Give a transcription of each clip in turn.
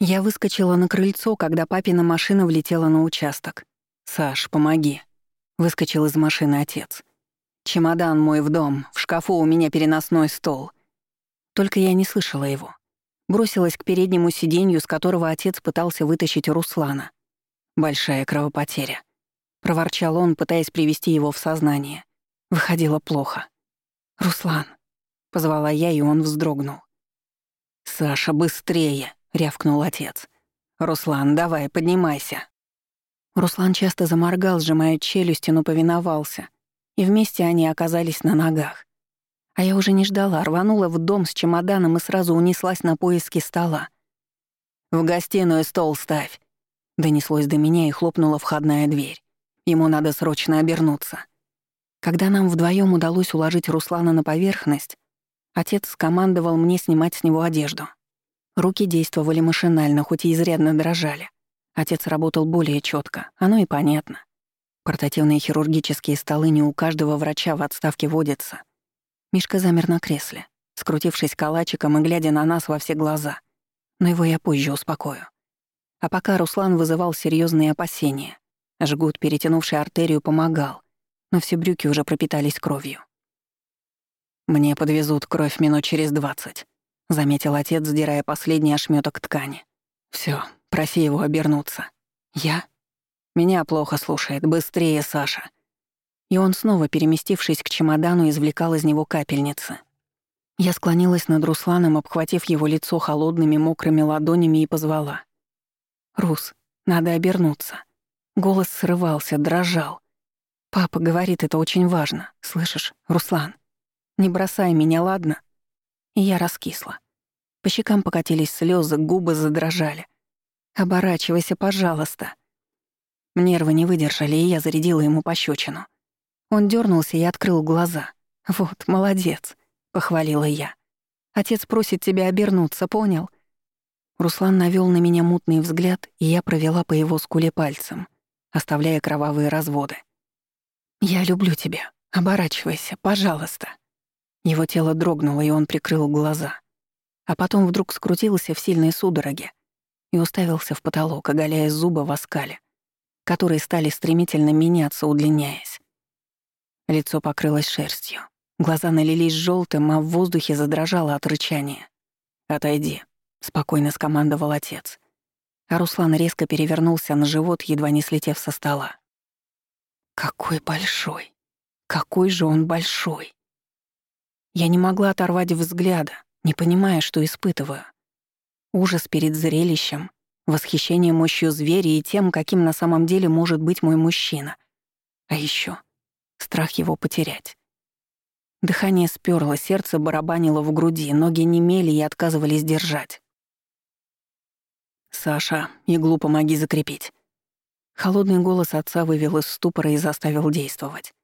Я выскочила на крыльцо, когда папина машина влетела на участок. «Саш, помоги!» — выскочил из машины отец. «Чемодан мой в дом, в шкафу у меня переносной стол». Только я не слышала его. Бросилась к переднему сиденью, с которого отец пытался вытащить Руслана. Большая кровопотеря. Проворчал он, пытаясь привести его в сознание. Выходило плохо. «Руслан», — позвала я, и он вздрогнул. «Саша, быстрее!» — рявкнул отец. «Руслан, давай, поднимайся!» Руслан часто заморгал, сжимая челюсти, но повиновался. И вместе они оказались на ногах. А я уже не ждала, рванула в дом с чемоданом и сразу унеслась на поиски стола. «В гостиную стол ставь!» Донеслось до меня и хлопнула входная дверь. Ему надо срочно обернуться. Когда нам вдвоем удалось уложить Руслана на поверхность, отец скомандовал мне снимать с него одежду. Руки действовали машинально, хоть и изрядно дрожали. Отец работал более четко, оно и понятно. Портативные хирургические столы не у каждого врача в отставке водятся. Мишка замер на кресле, скрутившись калачиком и глядя на нас во все глаза. Но его я позже успокою. А пока Руслан вызывал серьезные опасения. Жгут, перетянувший артерию, помогал, но все брюки уже пропитались кровью. «Мне подвезут кровь минут через двадцать», — заметил отец, сдирая последний ошметок ткани. Все, проси его обернуться». «Я?» «Меня плохо слушает. Быстрее, Саша». И он снова, переместившись к чемодану, извлекал из него капельницы. Я склонилась над Русланом, обхватив его лицо холодными мокрыми ладонями и позвала. «Рус, надо обернуться». Голос срывался, дрожал. «Папа говорит, это очень важно. Слышишь, Руслан? Не бросай меня, ладно?» И я раскисла. По щекам покатились слезы, губы задрожали. «Оборачивайся, пожалуйста». Нервы не выдержали, и я зарядила ему пощечину. Он дернулся и открыл глаза. «Вот, молодец», — похвалила я. «Отец просит тебя обернуться, понял?» Руслан навел на меня мутный взгляд, и я провела по его скуле пальцем, оставляя кровавые разводы. «Я люблю тебя. Оборачивайся, пожалуйста». Его тело дрогнуло, и он прикрыл глаза. А потом вдруг скрутился в сильной судороге и уставился в потолок, оголяя зубы в оскале, которые стали стремительно меняться, удлиняясь. Лицо покрылось шерстью. Глаза налились желтым, а в воздухе задрожало от рычания. «Отойди», — спокойно скомандовал отец. А Руслан резко перевернулся на живот, едва не слетев со стола. Какой большой! Какой же он большой! Я не могла оторвать взгляда, не понимая, что испытываю. Ужас перед зрелищем, восхищение мощью зверя и тем, каким на самом деле может быть мой мужчина. А еще страх его потерять. Дыхание сперло, сердце барабанило в груди, ноги немели и отказывались держать. «Саша, иглу помоги закрепить». Холодный голос отца вывел из ступора и заставил действовать.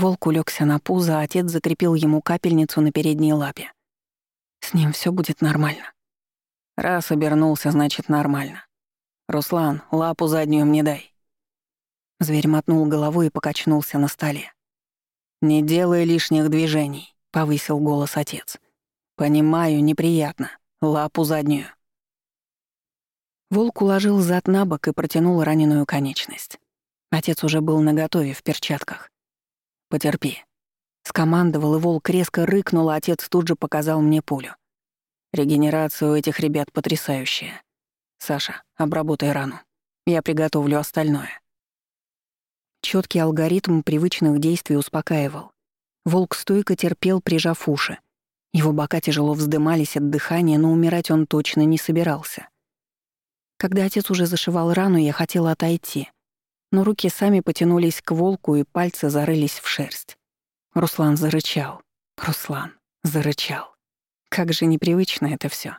Волк улегся на пузо, а отец закрепил ему капельницу на передней лапе. С ним все будет нормально. Раз обернулся, значит нормально. Руслан, лапу заднюю мне дай. Зверь мотнул головой и покачнулся на столе. «Не делай лишних движений», — повысил голос отец. «Понимаю, неприятно. Лапу заднюю». Волк уложил зад на бок и протянул раненую конечность. Отец уже был наготове в перчатках. «Потерпи». Скомандовал, и волк резко рыкнул, а отец тут же показал мне пулю. Регенерация у этих ребят потрясающая. Саша, обработай рану. Я приготовлю остальное. Четкий алгоритм привычных действий успокаивал. Волк стойко терпел, прижав уши. Его бока тяжело вздымались от дыхания, но умирать он точно не собирался. Когда отец уже зашивал рану, я хотела отойти. Но руки сами потянулись к волку, и пальцы зарылись в шерсть. Руслан зарычал. Руслан зарычал. Как же непривычно это все.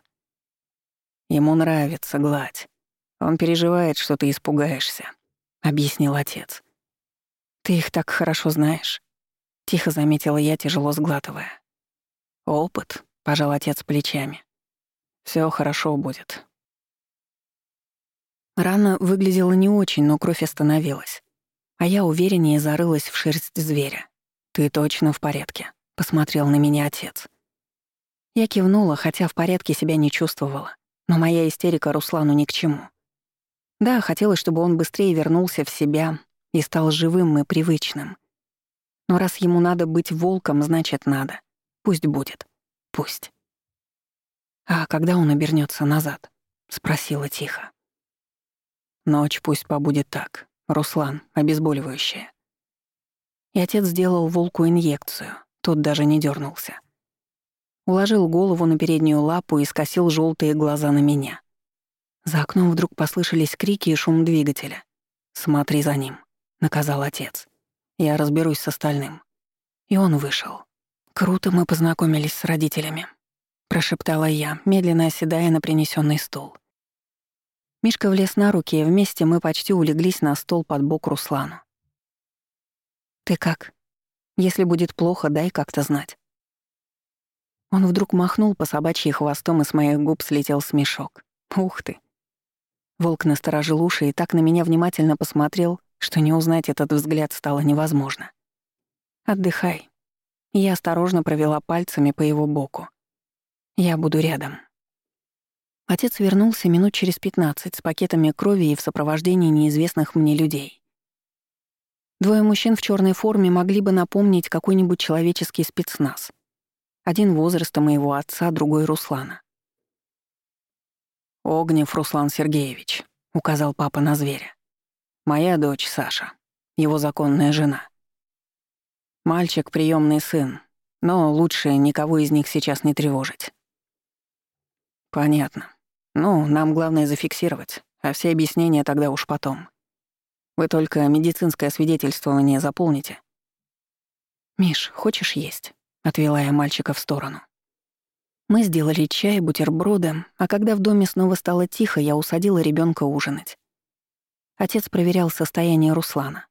Ему нравится гладь. Он переживает, что ты испугаешься, — объяснил отец. Ты их так хорошо знаешь. Тихо заметила я, тяжело сглатывая. Опыт, — пожал отец плечами. Все хорошо будет. Рана выглядела не очень, но кровь остановилась. А я увереннее зарылась в шерсть зверя. «Ты точно в порядке», — посмотрел на меня отец. Я кивнула, хотя в порядке себя не чувствовала. Но моя истерика Руслану ни к чему. Да, хотелось, чтобы он быстрее вернулся в себя и стал живым и привычным. Но раз ему надо быть волком, значит, надо. Пусть будет. Пусть. «А когда он обернется назад?» — спросила тихо. «Ночь пусть побудет так. Руслан, обезболивающее». И отец сделал волку инъекцию. Тот даже не дернулся. Уложил голову на переднюю лапу и скосил желтые глаза на меня. За окном вдруг послышались крики и шум двигателя. «Смотри за ним», — наказал отец. «Я разберусь с остальным». И он вышел. Круто мы познакомились с родителями. Прошептала я, медленно оседая на принесенный стул. Мишка влез на руки, и вместе мы почти улеглись на стол под бок Руслану. «Ты как? Если будет плохо, дай как-то знать». Он вдруг махнул по собачьей хвостом, и с моих губ слетел смешок. «Ух ты!» Волк насторожил уши и так на меня внимательно посмотрел, что не узнать этот взгляд стало невозможно. «Отдыхай». Я осторожно провела пальцами по его боку. «Я буду рядом». Отец вернулся минут через пятнадцать с пакетами крови и в сопровождении неизвестных мне людей. Двое мужчин в черной форме могли бы напомнить какой-нибудь человеческий спецназ. Один возраста моего отца, другой — Руслана. «Огнев Руслан Сергеевич», — указал папа на зверя. «Моя дочь Саша, его законная жена. Мальчик — приемный сын, но лучше никого из них сейчас не тревожить». «Понятно. Ну, нам главное зафиксировать, а все объяснения тогда уж потом. Вы только медицинское свидетельствование заполните». «Миш, хочешь есть?» — отвела я мальчика в сторону. Мы сделали чай, бутерброды, а когда в доме снова стало тихо, я усадила ребенка ужинать. Отец проверял состояние Руслана.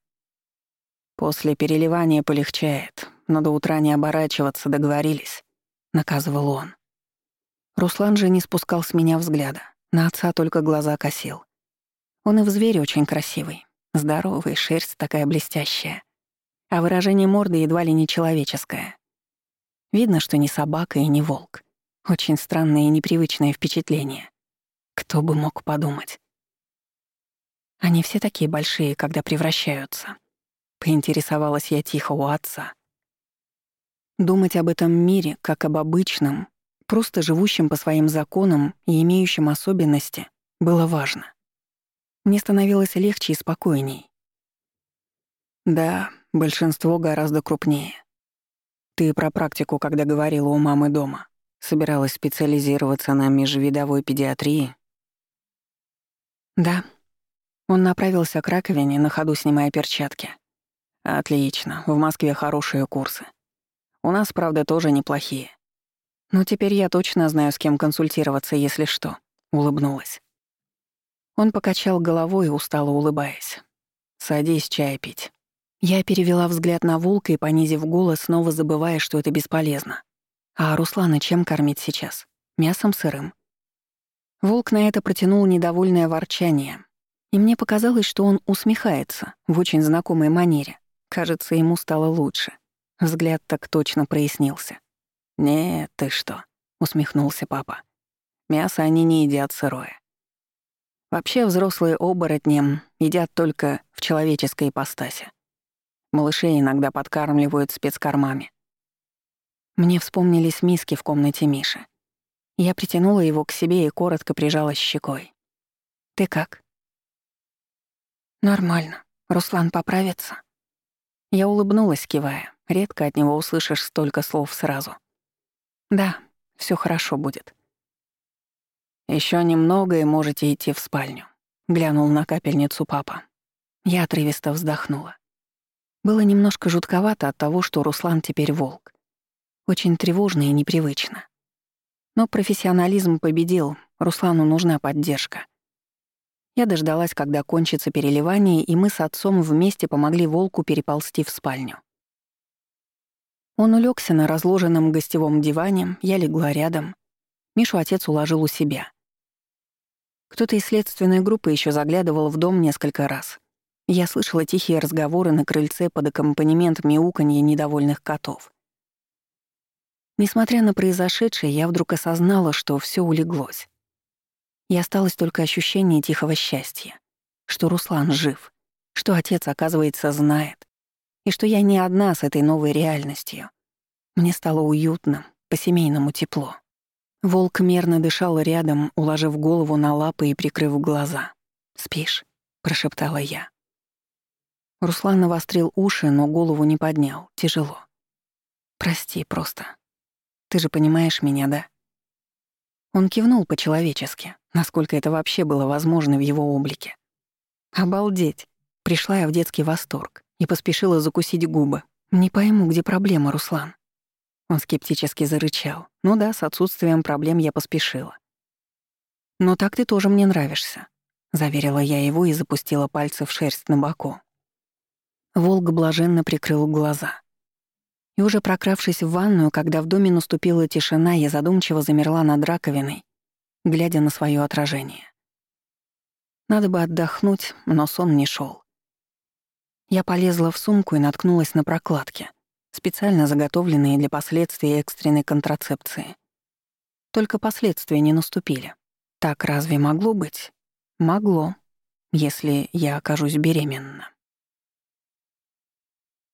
«После переливания полегчает, но до утра не оборачиваться договорились», — наказывал он. Руслан же не спускал с меня взгляда, на отца только глаза косил. Он и в звере очень красивый, здоровый, шерсть такая блестящая, а выражение морды едва ли не человеческое. Видно, что не собака и не волк. Очень странное и непривычное впечатление. Кто бы мог подумать. Они все такие большие, когда превращаются. Поинтересовалась я тихо у отца. Думать об этом мире, как об обычном, просто живущем по своим законам и имеющем особенности, было важно. Мне становилось легче и спокойней. Да, большинство гораздо крупнее. Ты про практику, когда говорила у мамы дома. Собиралась специализироваться на межвидовой педиатрии? Да. Он направился к раковине, на ходу снимая перчатки. Отлично, в Москве хорошие курсы. У нас, правда, тоже неплохие. Но теперь я точно знаю, с кем консультироваться, если что, улыбнулась. Он покачал головой, устало улыбаясь. «Садись чай пить». Я перевела взгляд на волка и, понизив голос, снова забывая, что это бесполезно. А Руслана чем кормить сейчас? Мясом сырым? Волк на это протянул недовольное ворчание. И мне показалось, что он усмехается в очень знакомой манере. Кажется, ему стало лучше. Взгляд так точно прояснился. «Нет, ты что?» — усмехнулся папа. «Мясо они не едят сырое. Вообще взрослые оборотни едят только в человеческой ипостаси. Малышей иногда подкармливают спецкормами. Мне вспомнились миски в комнате Миши. Я притянула его к себе и коротко прижала щекой. «Ты как?» «Нормально. Руслан поправится?» Я улыбнулась, кивая. Редко от него услышишь столько слов сразу. «Да, все хорошо будет». Еще немного, и можете идти в спальню», — глянул на капельницу папа. Я отрывисто вздохнула. Было немножко жутковато от того, что Руслан теперь волк. Очень тревожно и непривычно. Но профессионализм победил, Руслану нужна поддержка. Я дождалась, когда кончится переливание, и мы с отцом вместе помогли волку переползти в спальню. Он улегся на разложенном гостевом диване, я легла рядом. Мишу отец уложил у себя. Кто-то из следственной группы еще заглядывал в дом несколько раз. Я слышала тихие разговоры на крыльце под аккомпанемент мяуканья недовольных котов. Несмотря на произошедшее, я вдруг осознала, что все улеглось. И осталось только ощущение тихого счастья, что Руслан жив, что отец, оказывается, знает, и что я не одна с этой новой реальностью. Мне стало уютно, по-семейному тепло. Волк мерно дышал рядом, уложив голову на лапы и прикрыв глаза. «Спишь?» — прошептала я. Руслан навострил уши, но голову не поднял. Тяжело. «Прости просто. Ты же понимаешь меня, да?» Он кивнул по-человечески, насколько это вообще было возможно в его облике. «Обалдеть!» Пришла я в детский восторг и поспешила закусить губы. «Не пойму, где проблема, Руслан?» Он скептически зарычал. «Ну да, с отсутствием проблем я поспешила». «Но так ты тоже мне нравишься», — заверила я его и запустила пальцы в шерсть на боку. Волк блаженно прикрыл глаза. И уже прокравшись в ванную, когда в доме наступила тишина, я задумчиво замерла над раковиной, глядя на свое отражение. Надо бы отдохнуть, но сон не шел. Я полезла в сумку и наткнулась на прокладки, специально заготовленные для последствий экстренной контрацепции. Только последствия не наступили. Так разве могло быть? Могло, если я окажусь беременна.